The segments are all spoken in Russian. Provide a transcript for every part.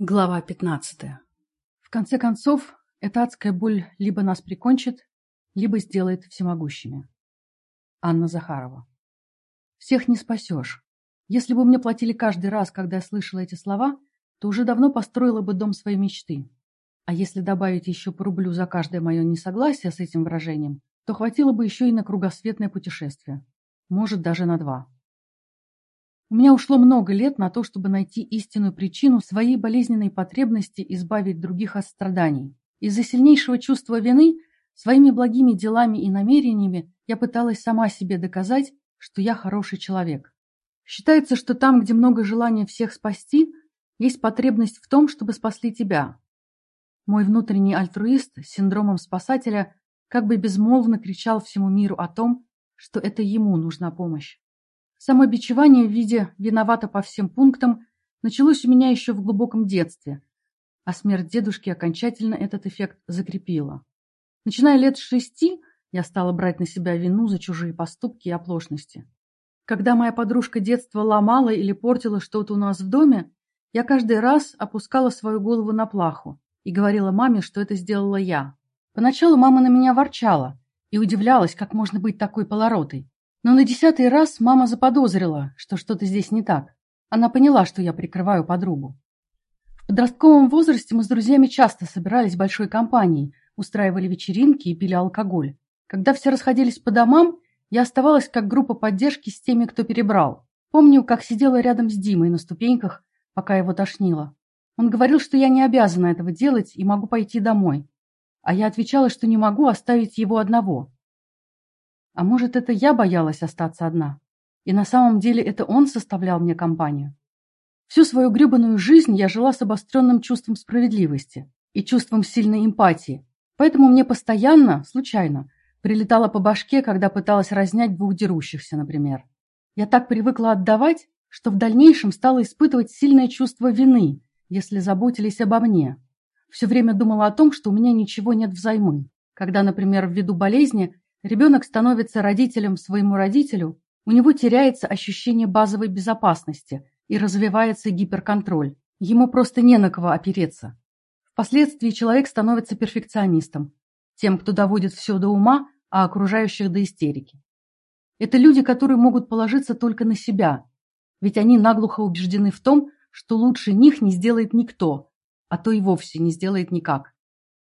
Глава 15. В конце концов, эта адская боль либо нас прикончит, либо сделает всемогущими. Анна Захарова. Всех не спасешь. Если бы мне платили каждый раз, когда я слышала эти слова, то уже давно построила бы дом своей мечты. А если добавить еще по рублю за каждое мое несогласие с этим выражением, то хватило бы еще и на кругосветное путешествие. Может, даже на два. У меня ушло много лет на то, чтобы найти истинную причину своей болезненной потребности избавить других от страданий. Из-за сильнейшего чувства вины, своими благими делами и намерениями я пыталась сама себе доказать, что я хороший человек. Считается, что там, где много желания всех спасти, есть потребность в том, чтобы спасли тебя. Мой внутренний альтруист с синдромом спасателя как бы безмолвно кричал всему миру о том, что это ему нужна помощь. Самобичевание в виде «виновата по всем пунктам» началось у меня еще в глубоком детстве, а смерть дедушки окончательно этот эффект закрепила. Начиная лет с шести, я стала брать на себя вину за чужие поступки и оплошности. Когда моя подружка детства ломала или портила что-то у нас в доме, я каждый раз опускала свою голову на плаху и говорила маме, что это сделала я. Поначалу мама на меня ворчала и удивлялась, как можно быть такой полоротой. Но на десятый раз мама заподозрила, что что-то здесь не так. Она поняла, что я прикрываю подругу. В подростковом возрасте мы с друзьями часто собирались большой компанией, устраивали вечеринки и пили алкоголь. Когда все расходились по домам, я оставалась как группа поддержки с теми, кто перебрал. Помню, как сидела рядом с Димой на ступеньках, пока его тошнило. Он говорил, что я не обязана этого делать и могу пойти домой. А я отвечала, что не могу оставить его одного. А может, это я боялась остаться одна? И на самом деле это он составлял мне компанию? Всю свою гребаную жизнь я жила с обостренным чувством справедливости и чувством сильной эмпатии, поэтому мне постоянно, случайно, прилетало по башке, когда пыталась разнять двух дерущихся, например. Я так привыкла отдавать, что в дальнейшем стала испытывать сильное чувство вины, если заботились обо мне. Все время думала о том, что у меня ничего нет взаймы. Когда, например, ввиду болезни ребенок становится родителем своему родителю, у него теряется ощущение базовой безопасности и развивается гиперконтроль. Ему просто не на кого опереться. Впоследствии человек становится перфекционистом, тем, кто доводит все до ума, а окружающих до истерики. Это люди, которые могут положиться только на себя, ведь они наглухо убеждены в том, что лучше них не сделает никто, а то и вовсе не сделает никак.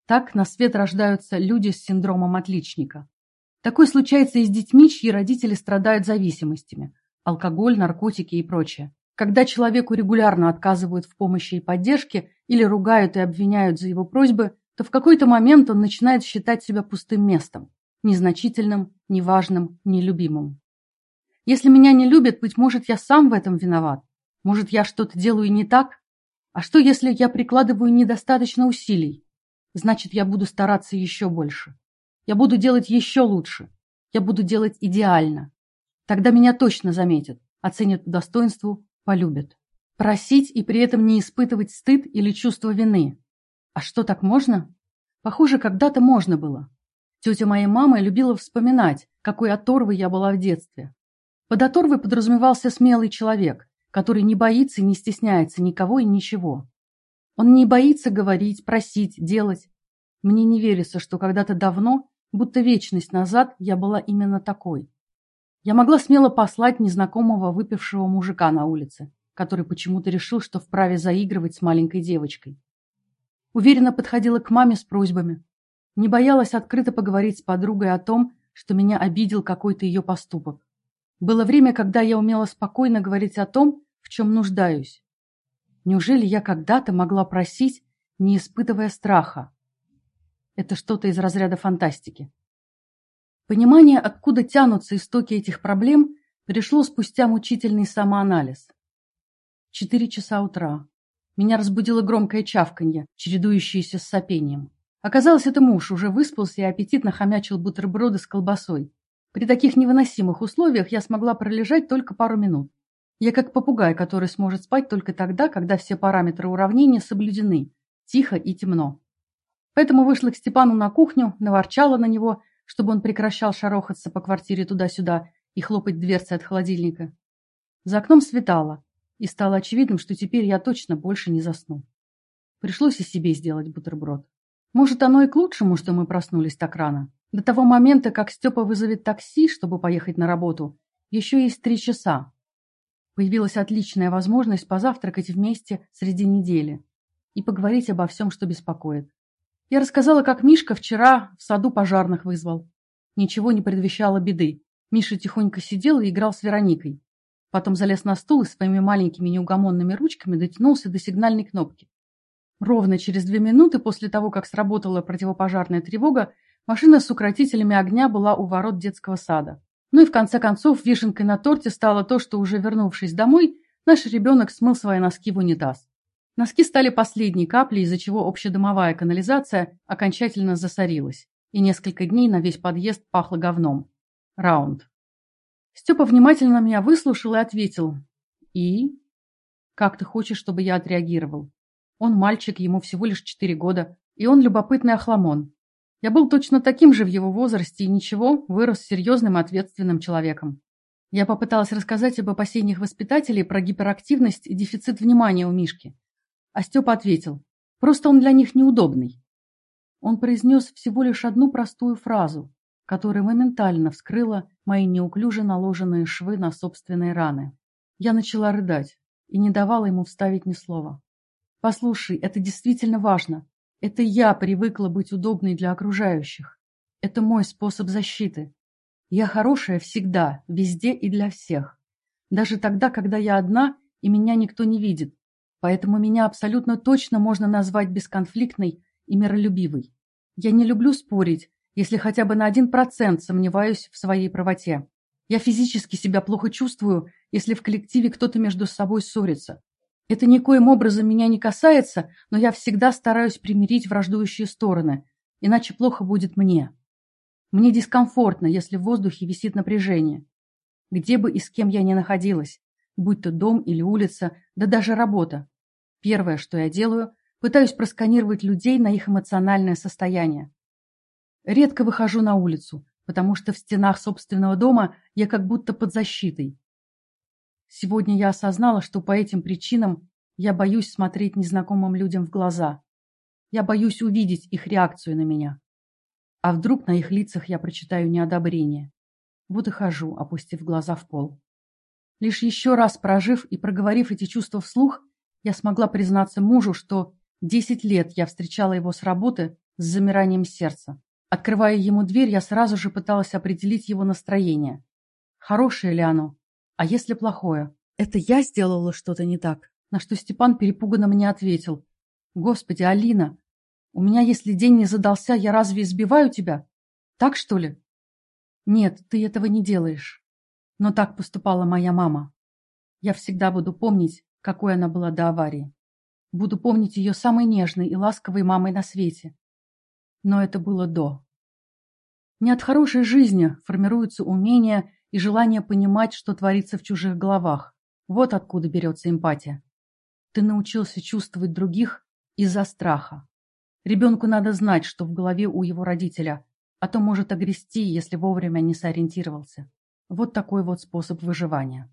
Так на свет рождаются люди с синдромом отличника. Такое случается и с детьми, чьи родители страдают зависимостями – алкоголь, наркотики и прочее. Когда человеку регулярно отказывают в помощи и поддержке или ругают и обвиняют за его просьбы, то в какой-то момент он начинает считать себя пустым местом, незначительным, неважным, нелюбимым. Если меня не любят, быть может, я сам в этом виноват. Может, я что-то делаю не так? А что, если я прикладываю недостаточно усилий? Значит, я буду стараться еще больше. Я буду делать еще лучше. Я буду делать идеально. Тогда меня точно заметят, оценят по достоинству, полюбят. Просить и при этом не испытывать стыд или чувство вины. А что, так можно? Похоже, когда-то можно было. Тетя моей мамы любила вспоминать, какой оторвой я была в детстве. Под оторвой подразумевался смелый человек, который не боится и не стесняется никого и ничего. Он не боится говорить, просить, делать. Мне не верится, что когда-то давно Будто вечность назад я была именно такой. Я могла смело послать незнакомого выпившего мужика на улице, который почему-то решил, что вправе заигрывать с маленькой девочкой. Уверенно подходила к маме с просьбами. Не боялась открыто поговорить с подругой о том, что меня обидел какой-то ее поступок. Было время, когда я умела спокойно говорить о том, в чем нуждаюсь. Неужели я когда-то могла просить, не испытывая страха? Это что-то из разряда фантастики. Понимание, откуда тянутся истоки этих проблем, пришло спустя мучительный самоанализ. Четыре часа утра. Меня разбудило громкое чавканье, чередующееся с сопением. Оказалось, это муж уже выспался и аппетитно хомячил бутерброды с колбасой. При таких невыносимых условиях я смогла пролежать только пару минут. Я как попугай, который сможет спать только тогда, когда все параметры уравнения соблюдены, тихо и темно. Поэтому вышла к Степану на кухню, наворчала на него, чтобы он прекращал шарохаться по квартире туда-сюда и хлопать дверцы от холодильника. За окном светало, и стало очевидным, что теперь я точно больше не засну. Пришлось и себе сделать бутерброд. Может, оно и к лучшему, что мы проснулись так рано. До того момента, как Степа вызовет такси, чтобы поехать на работу, еще есть три часа. Появилась отличная возможность позавтракать вместе среди недели и поговорить обо всем, что беспокоит. Я рассказала, как Мишка вчера в саду пожарных вызвал. Ничего не предвещало беды. Миша тихонько сидел и играл с Вероникой. Потом залез на стул и своими маленькими неугомонными ручками дотянулся до сигнальной кнопки. Ровно через две минуты после того, как сработала противопожарная тревога, машина с укротителями огня была у ворот детского сада. Ну и в конце концов вишенкой на торте стало то, что уже вернувшись домой, наш ребенок смыл свои носки в унитаз. Носки стали последней каплей, из-за чего общедомовая канализация окончательно засорилась, и несколько дней на весь подъезд пахло говном. Раунд. Степа внимательно меня выслушал и ответил. «И? Как ты хочешь, чтобы я отреагировал? Он мальчик, ему всего лишь четыре года, и он любопытный охламон. Я был точно таким же в его возрасте и ничего, вырос серьезным ответственным человеком. Я попыталась рассказать об опасениях воспитателей про гиперактивность и дефицит внимания у Мишки. А Степа ответил, просто он для них неудобный. Он произнес всего лишь одну простую фразу, которая моментально вскрыла мои неуклюже наложенные швы на собственные раны. Я начала рыдать и не давала ему вставить ни слова. «Послушай, это действительно важно. Это я привыкла быть удобной для окружающих. Это мой способ защиты. Я хорошая всегда, везде и для всех. Даже тогда, когда я одна и меня никто не видит. Поэтому меня абсолютно точно можно назвать бесконфликтной и миролюбивой. Я не люблю спорить, если хотя бы на один процент сомневаюсь в своей правоте. Я физически себя плохо чувствую, если в коллективе кто-то между собой ссорится. Это никоим образом меня не касается, но я всегда стараюсь примирить враждующие стороны, иначе плохо будет мне. Мне дискомфортно, если в воздухе висит напряжение. Где бы и с кем я ни находилась, будь то дом или улица, да даже работа. Первое, что я делаю, пытаюсь просканировать людей на их эмоциональное состояние. Редко выхожу на улицу, потому что в стенах собственного дома я как будто под защитой. Сегодня я осознала, что по этим причинам я боюсь смотреть незнакомым людям в глаза. Я боюсь увидеть их реакцию на меня. А вдруг на их лицах я прочитаю неодобрение. Вот и хожу, опустив глаза в пол. Лишь еще раз прожив и проговорив эти чувства вслух, я смогла признаться мужу, что десять лет я встречала его с работы с замиранием сердца. Открывая ему дверь, я сразу же пыталась определить его настроение. Хорошее ли оно? А если плохое? Это я сделала что-то не так? На что Степан перепуганно мне ответил. Господи, Алина, у меня, если день не задался, я разве избиваю тебя? Так, что ли? Нет, ты этого не делаешь. Но так поступала моя мама. Я всегда буду помнить, какой она была до аварии. Буду помнить ее самой нежной и ласковой мамой на свете. Но это было до. Не от хорошей жизни формируются умения и желание понимать, что творится в чужих головах. Вот откуда берется эмпатия. Ты научился чувствовать других из-за страха. Ребенку надо знать, что в голове у его родителя, а то может огрести, если вовремя не сориентировался. Вот такой вот способ выживания.